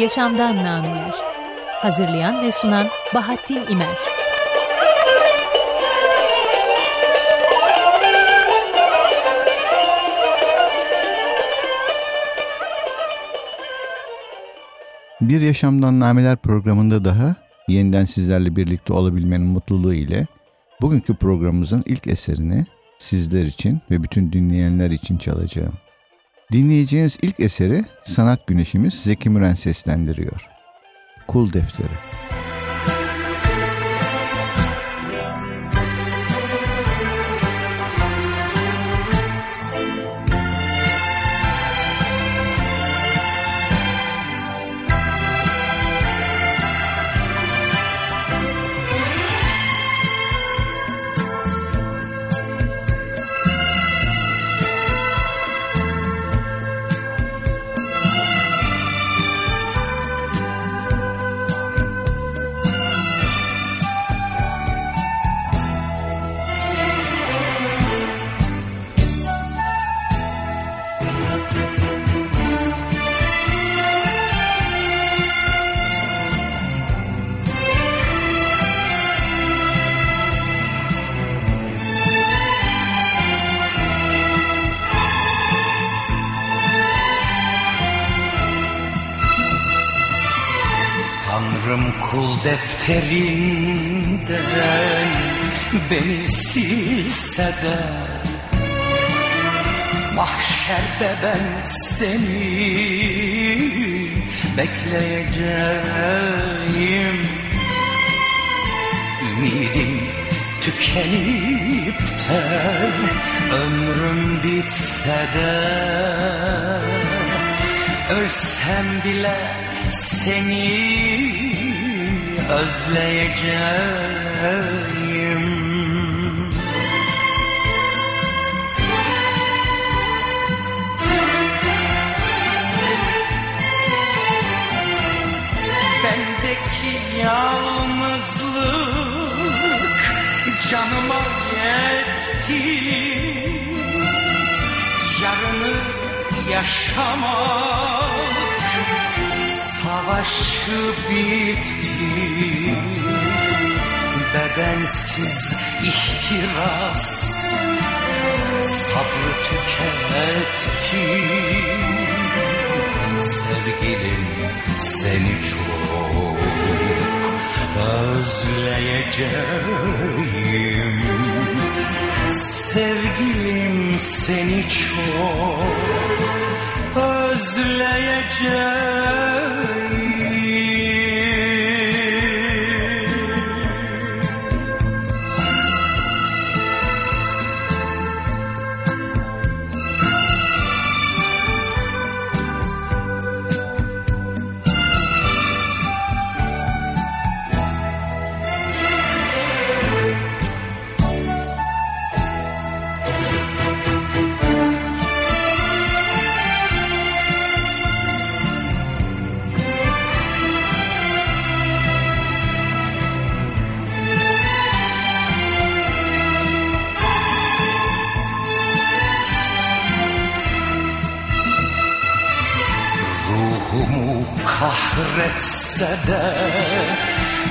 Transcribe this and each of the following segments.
Yaşamdan Nameler Hazırlayan ve sunan Bahattin İmer Bir Yaşamdan Nameler programında daha yeniden sizlerle birlikte olabilmenin mutluluğu ile bugünkü programımızın ilk eserini sizler için ve bütün dinleyenler için çalacağım. Dinleyeceğiniz ilk eseri sanat güneşimiz Zeki Müren seslendiriyor. Kul Defteri. Mahşerde ben seni bekleyeceğim. Ümidim tükenip de ömrüm bitse de Ölsem bile seni özleyeceğim yalnızlık canıma yetti. Yarını yaşamak savaşı bitti. Bedensiz ihtiras sabrı tüketti. Sevgilim seni çok özleyeceğim. Sevgilim seni çok özleyeceğim kahretse de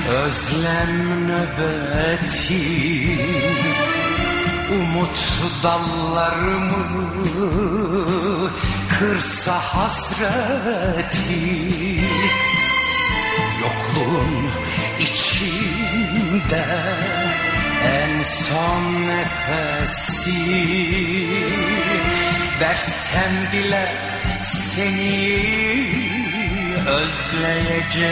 özlem nöbeti Umut dallarımı kırsa hasreti Yokluğun içinde en son nefesi Versem bile seni özleyeceğim.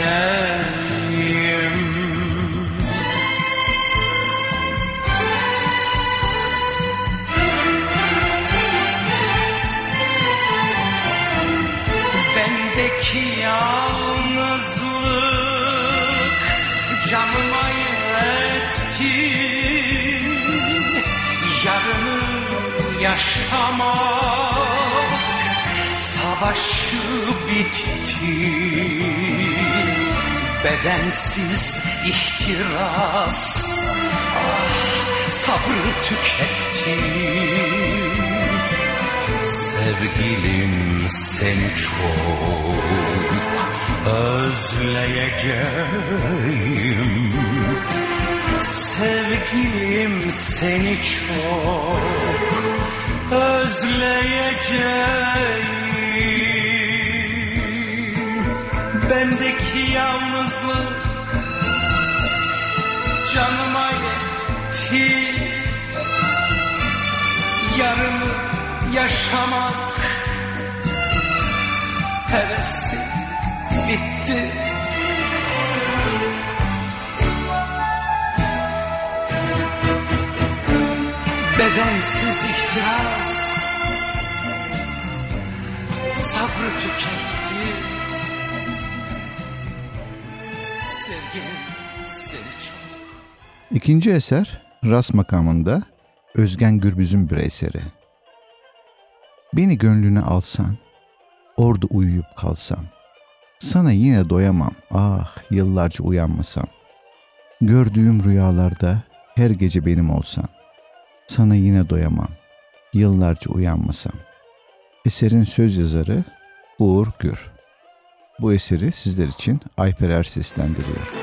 Bendeki yalnızlık canıma yetti. Yarını yaşamak savaşı bitti. Bedensiz ihtiras. Ah, sabrı tüketti Sevgilim seni çok özleyeceğim. Sevgilim seni çok özleyeceğim Bendeki yalnızlık canıma yetti. Yarını yaşamak hevesi bitti. Bedensiz ihtiras Sabrı tüketti İkinci eser Ras makamında Özgen Gürbüz'ün bir eseri. Beni gönlüne alsan, orada uyuyup kalsam, sana yine doyamam, ah yıllarca uyanmasam. Gördüğüm rüyalarda her gece benim olsan, sana yine doyamam, yıllarca uyanmasam. Eserin söz yazarı Uğur Gür. Bu eseri sizler için Ayfer Er seslendiriyor.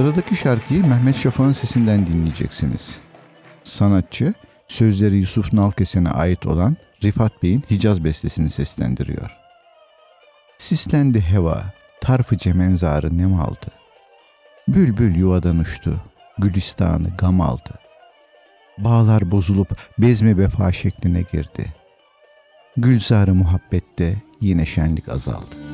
Sıradaki şarkıyı Mehmet Şafak'ın sesinden dinleyeceksiniz. Sanatçı sözleri Yusuf Nalkesen'e ait olan Rifat Bey'in Hicaz bestesini seslendiriyor. Sislendi heva, tarfı cemenzarı nem aldı. Bülbül yuvadan uçtu, gülistanı gam aldı. Bağlar bozulup bezme vefa şekline girdi. Gülzarı muhabbette yine şenlik azaldı.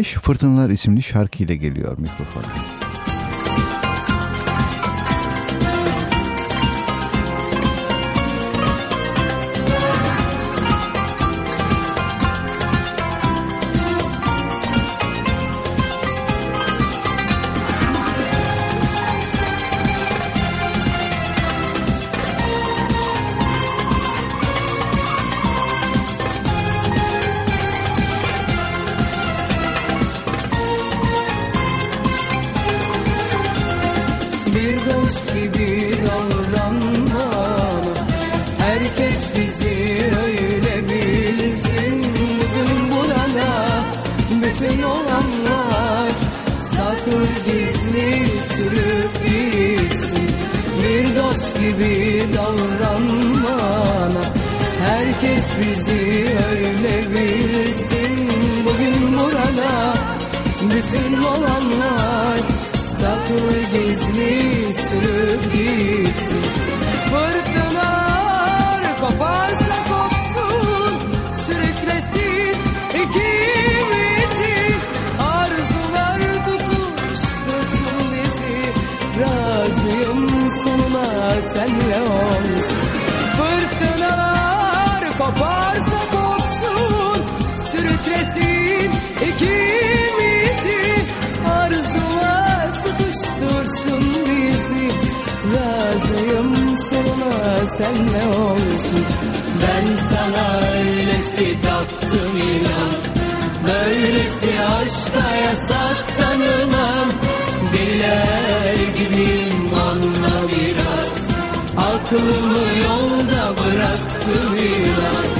Ebru Gündeş Fırtınalar isimli şarkıyla geliyor mikrofona. senle olsun? Ben sana öylesi taktım inan. Böylesi aşka yasak tanımam. Deliler gibiyim anla biraz. Aklımı yolda bıraktım inan.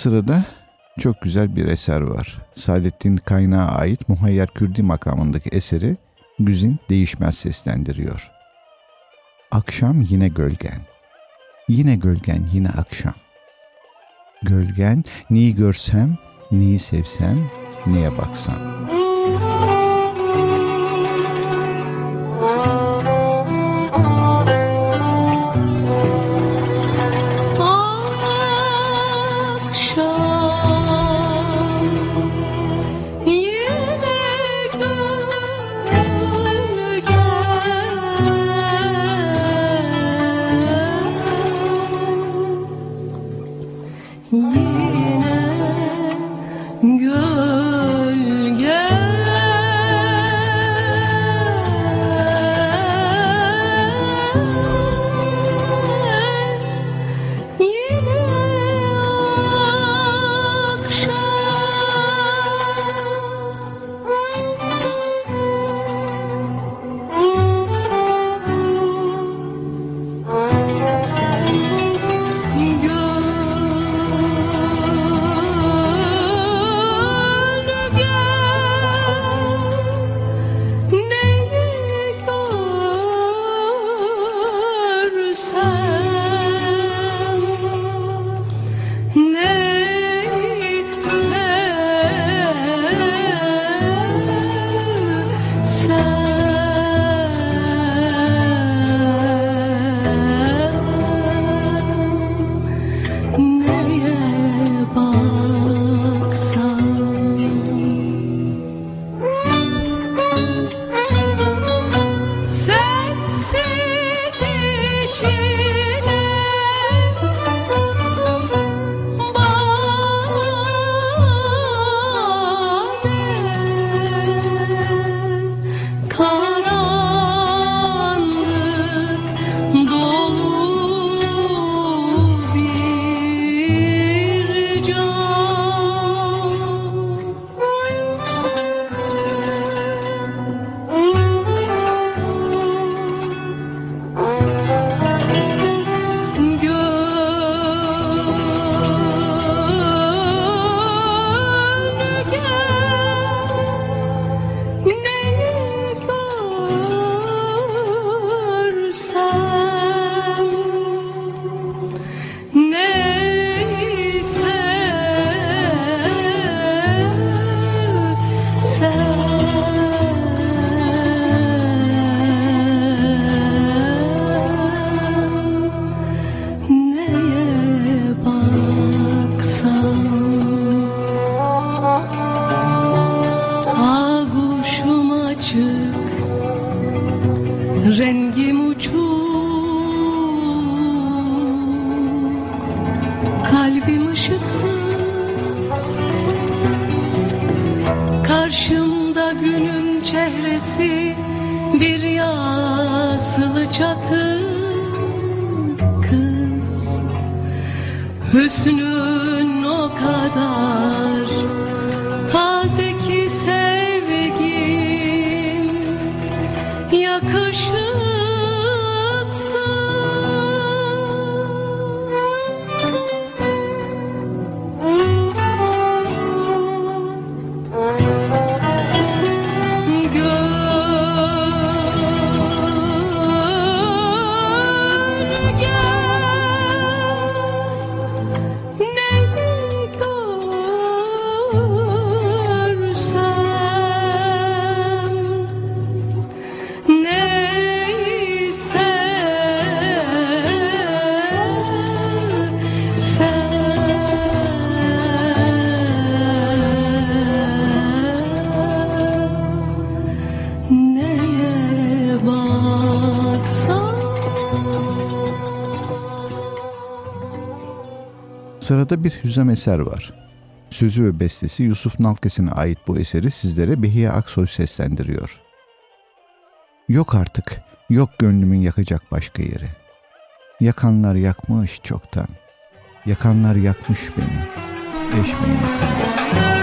sırada çok güzel bir eser var. Saadettin Kaynağı ait Muhayyer Kürdi makamındaki eseri Güzin değişmez seslendiriyor. Akşam yine gölgen. Yine gölgen yine akşam. Gölgen neyi görsem, neyi sevsem, neye baksam. Sırada bir hüzem eser var. Sözü ve bestesi Yusuf Nalkes'ine ait bu eseri sizlere Behiye Aksoy seslendiriyor. Yok artık, yok gönlümün yakacak başka yeri. Yakanlar yakmış çoktan, yakanlar yakmış beni, eşmeğin akıllı.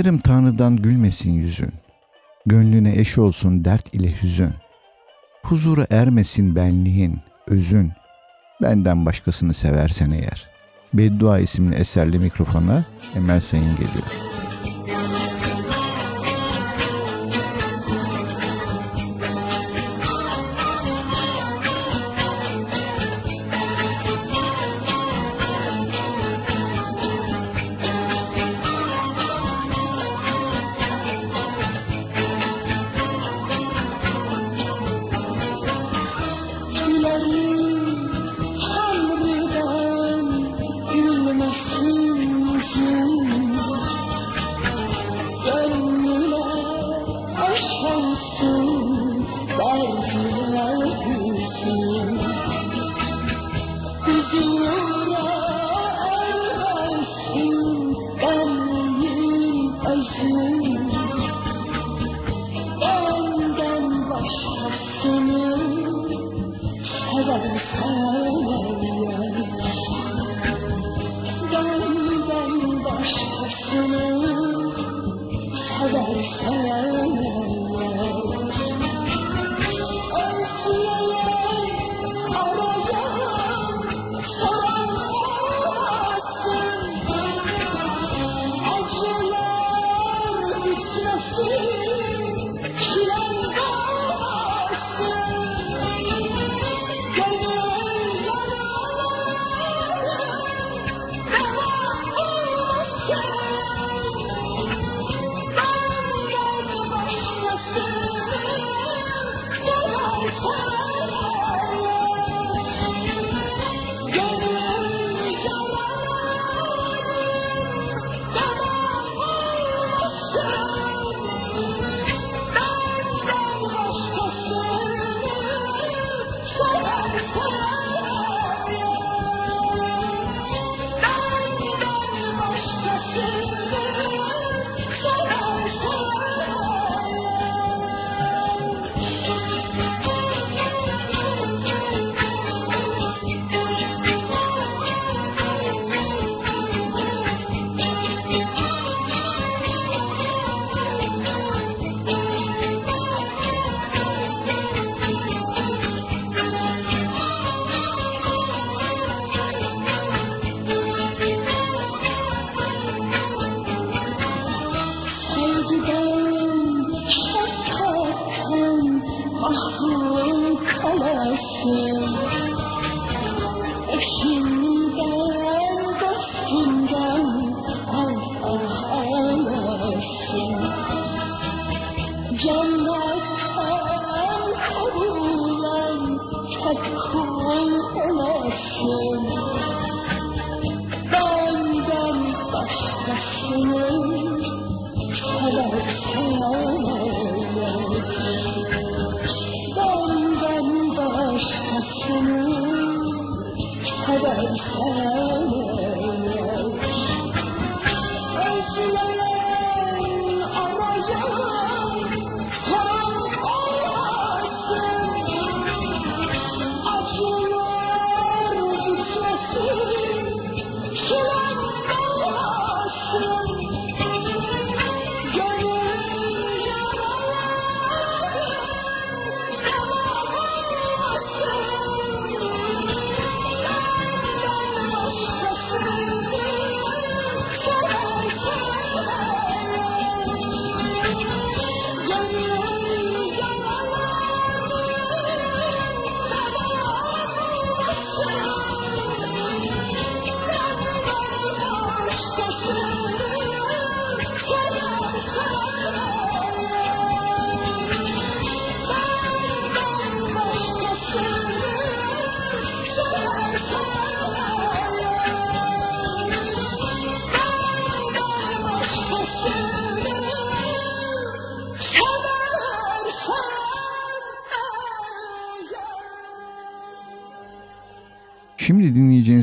Dilerim Tanrı'dan gülmesin yüzün. Gönlüne eş olsun dert ile hüzün. Huzura ermesin benliğin, özün. Benden başkasını seversen eğer. Beddua isimli eserli mikrofona Emel Sayın geliyor. bıraksın ağlamak Benden başkasını seversen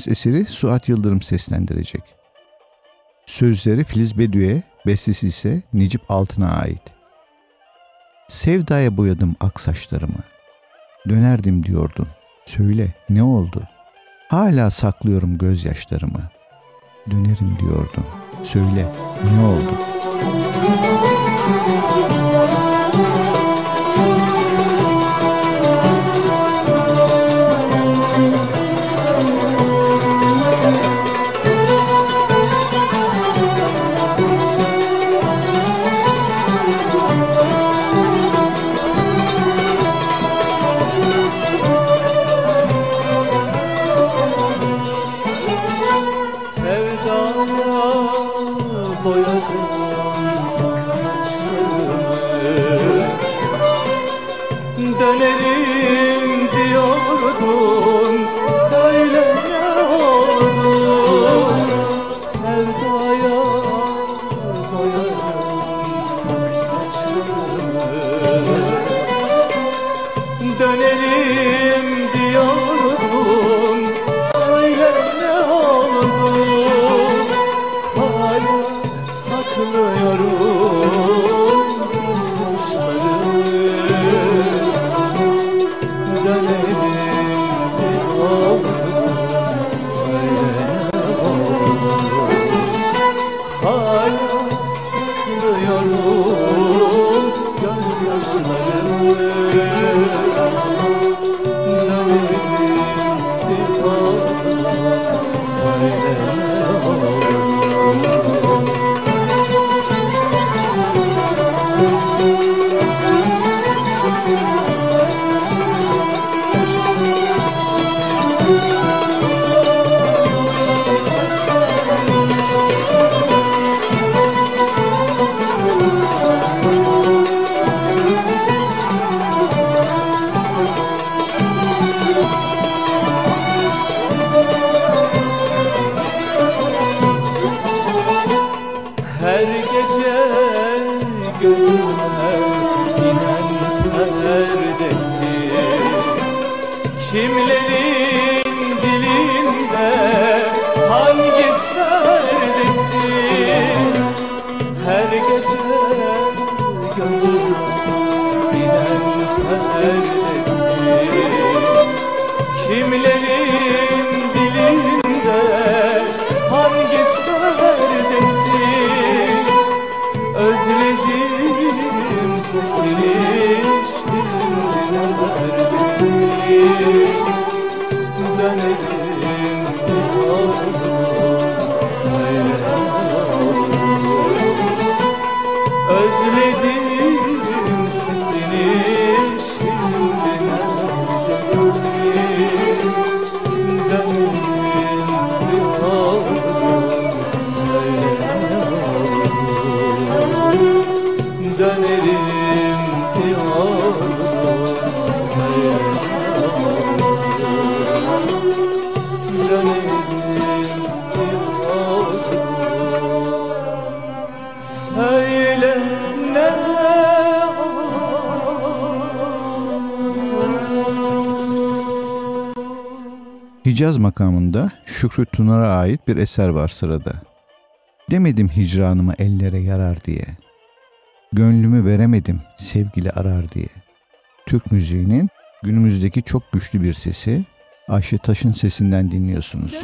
dinleyeceğimiz eseri Suat Yıldırım seslendirecek. Sözleri Filiz Bedü'ye, bestesi ise Necip Altın'a ait. Sevdaya boyadım ak saçlarımı. Dönerdim diyordun. Söyle ne oldu? Hala saklıyorum gözyaşlarımı. Dönerim diyordun. Söyle ne oldu? Müzik Hicaz makamında Şükrü Tunar'a ait bir eser var sırada. Demedim hicranıma ellere yarar diye. Gönlümü veremedim sevgili arar diye. Türk müziğinin günümüzdeki çok güçlü bir sesi Ayşe Taş'ın sesinden dinliyorsunuz.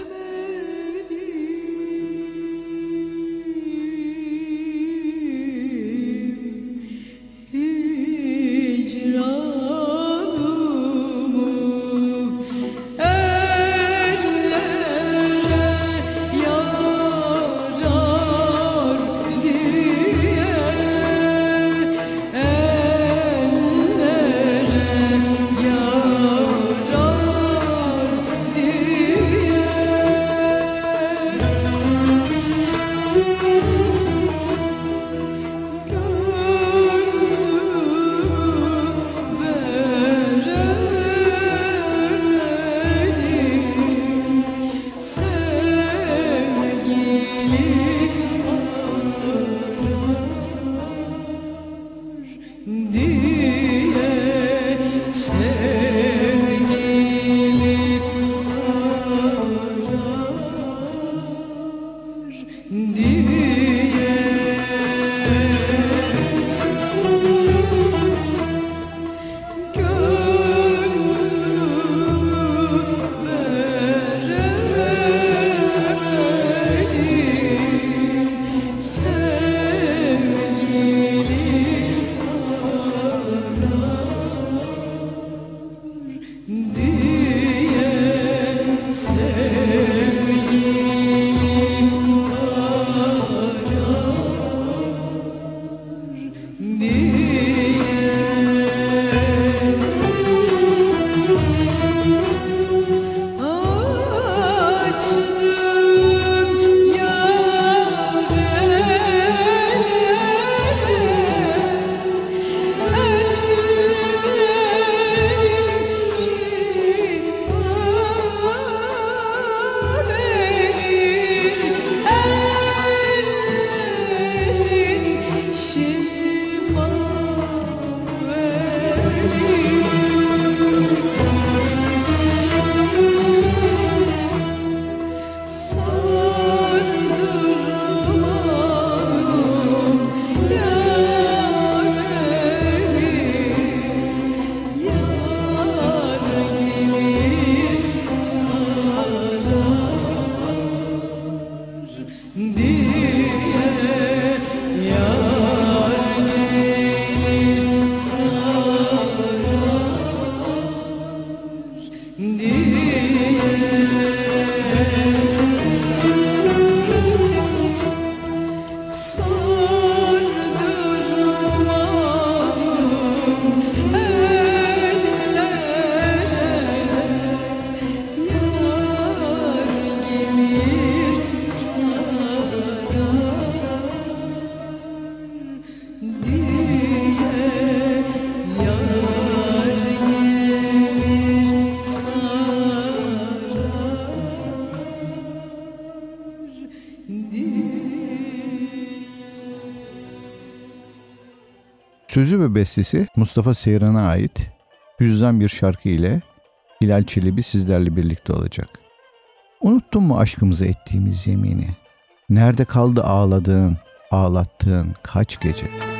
Bestesi Mustafa Seyran'a ait hüzzam bir şarkı ile Hilal Çelebi sizlerle birlikte olacak. Unuttun mu aşkımıza ettiğimiz yemini? Nerede kaldı ağladığın, ağlattığın kaç gece?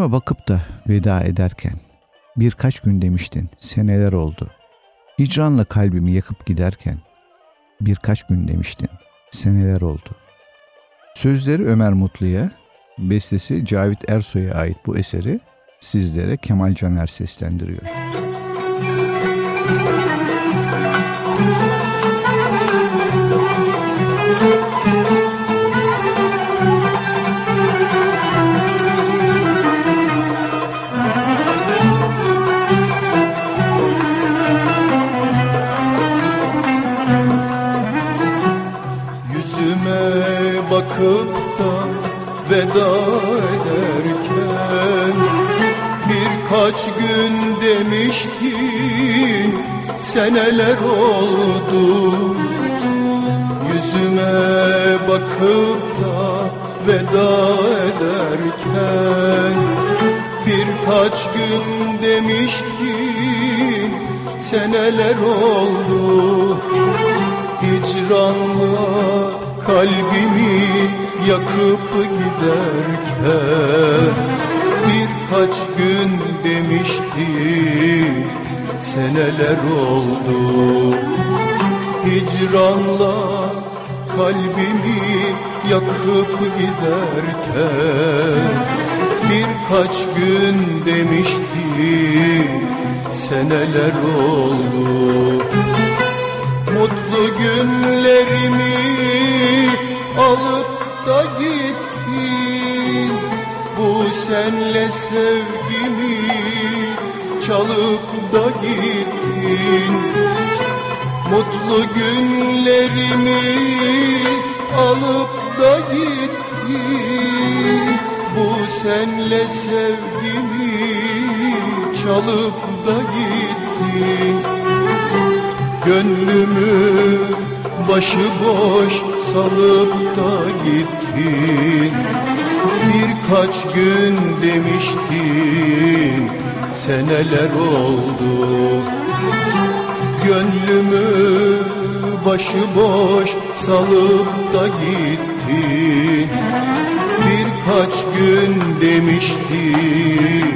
Yüzüme bakıp da veda ederken birkaç gün demiştin, seneler oldu. Hicranla kalbimi yakıp giderken birkaç gün demiştin, seneler oldu. Sözleri Ömer Mutlu'ya, bestesi Cavit Ersoy'a ait bu eseri sizlere Kemal Caner seslendiriyor. Yüzüme da veda ederken Birkaç gün demiştin seneler oldu. Yüzüme bakıp da veda ederken Birkaç gün demiştin seneler oldu. Hicranla kalbimi yakıp giderken Birkaç gün demişti seneler oldu. Hicranla kalbimi yakıp giderken Birkaç gün demişti seneler oldu Mutlu günlerimi alıp da gittin. Bu senle sevgimi çalıp da gittin. Mutlu günlerimi alıp da gittin. Bu senle sevgimi çalıp da gittin Gönlümü başıboş salıp da gittin. Birkaç gün demiştin seneler oldu. Gönlümü başıboş salıp da gittin. Birkaç gün demiştin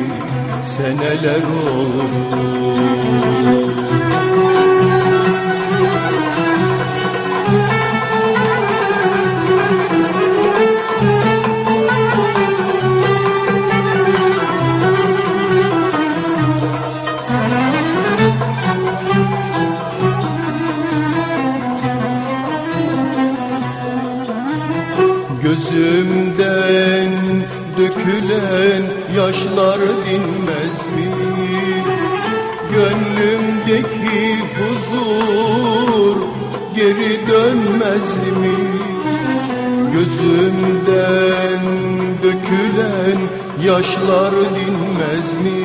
seneler oldu dökülen yaşlar dinmez mi? Gönlümdeki huzur geri dönmez mi? Gözümden dökülen yaşlar dinmez mi?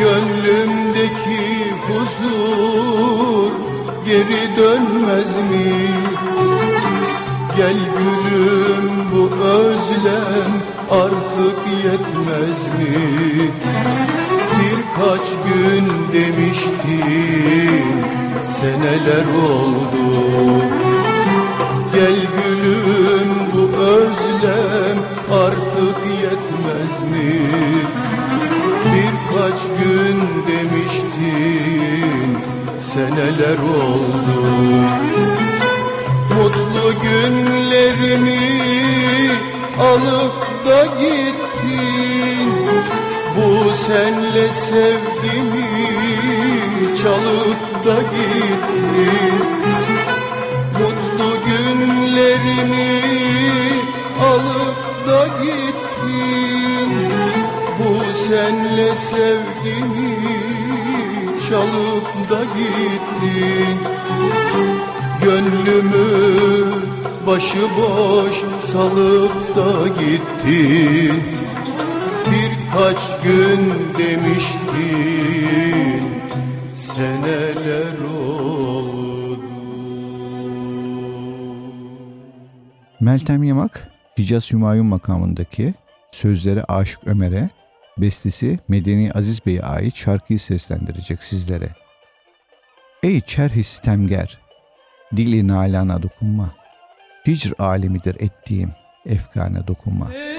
Gönlümdeki huzur geri dönmez mi? Gel gülüm bu özlem artık yetmez mi? Birkaç gün demiştin seneler oldu Gel gülüm bu özlem artık yetmez mi? Birkaç gün demiştin seneler oldu günlerimi alıp da gittin. Bu senle sevgimi çalıp da gittin. Mutlu günlerimi alıp da gittin. Bu senle sevgimi çalıp da gittin Gönlümü başıboş salıp da gittin Birkaç gün demiştin seneler oldu Meltem Yamak, Hicaz Hümayun makamındaki sözleri Aşık Ömer'e, bestesi Medeni Aziz Bey'e ait şarkıyı seslendirecek sizlere. Ey çerhi sitemger, dili nalana dokunma. Hicr alemidir ettiğim efkane dokunma. Ey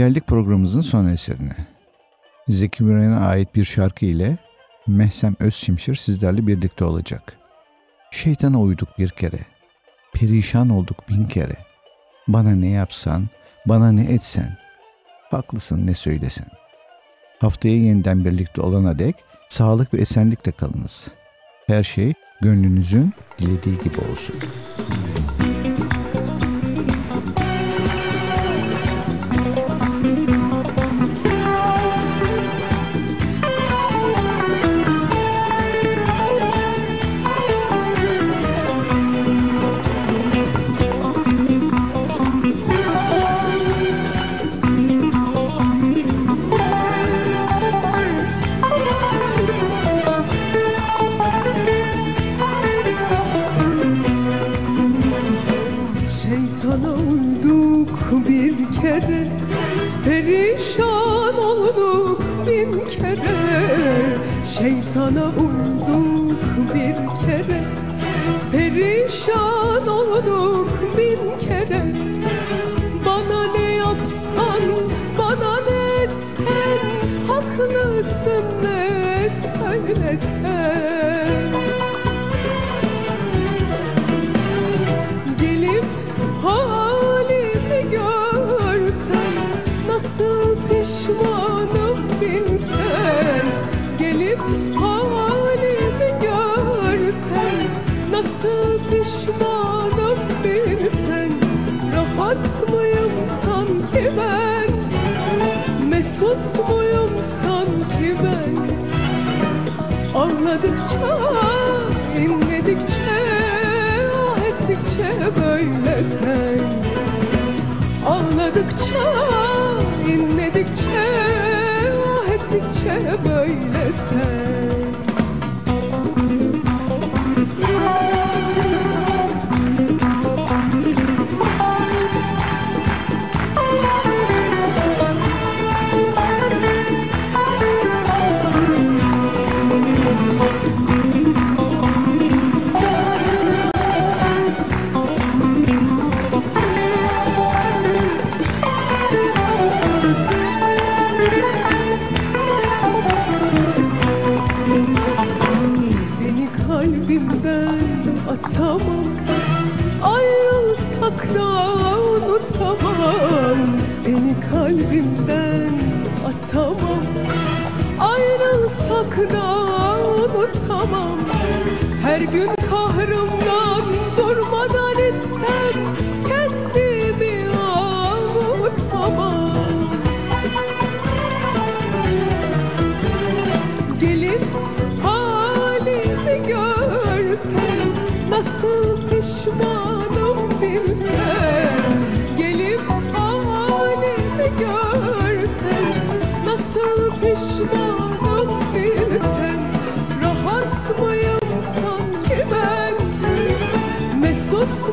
Geldik programımızın son eserine. Zeki Müren'e ait bir şarkı ile Mehsem Özşimşir sizlerle birlikte olacak. Şeytana uyduk bir kere, perişan olduk bin kere. Bana ne yapsan, bana ne etsen, haklısın ne söylesen. Haftaya yeniden birlikte olana dek sağlık ve esenlikle kalınız. Her şey gönlünüzün dilediği gibi olsun. Şeytana Şeytana uyduk bir kere. Perişan olduk bin kere. Bana ne yapsan, bana ne etsen Haklısın ne söylesen. Gelip halimi görsen Nasıl pişmanım bilsen Gelip Nasıl pişmanım bilsen Rahat mıyım sanki ben? Mesut muyum sanki ben? Ağladıkça, inledikçe, ah ettikçe böyle sen. Ağladıkça, inledikçe, ah ettikçe böyle sen atamam Ayrılsak da unutamam. Seni kalbimden atamam. Ayrılsak da unutamam. Her gün kahrımdan durmadan etsem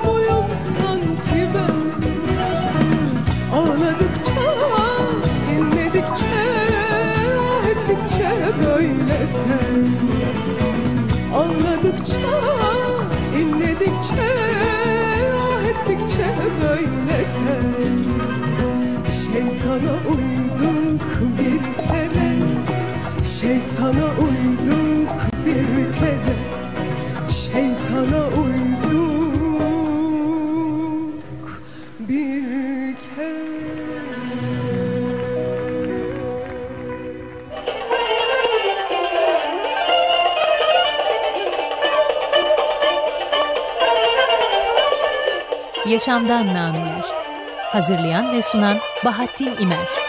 Muyum sanki ben. Ağladıkça, inledikçe, ettikçe böyle Ağladıkça, inledikçe, ettikçe böyle Şeytana uyduk bir kere Şeytana uyduk Yaşamdan Nameler. Hazırlayan ve sunan Bahattin İmer